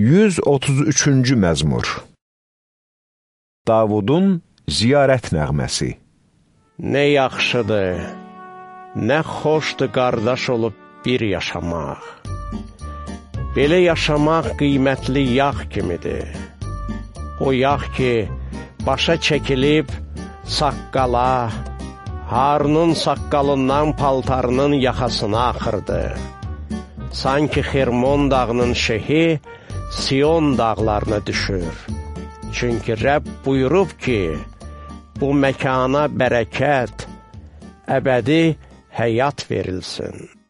133-cü məzmur Davudun ziyarət nəğməsi Nə yaxşıdır, nə xoşdur qardaş olub bir yaşamaq. Belə yaşamaq qiymətli yağ kimidir. O yağ ki, başa çəkilib, saqqala, harının saqqalından paltarının yaxasına axırdı. Sanki Xirmon dağının şehi Sion dağlarına düşür. Çünki Rəbb buyurub ki, bu məkana bərəkət, əbədi həyat verilsin.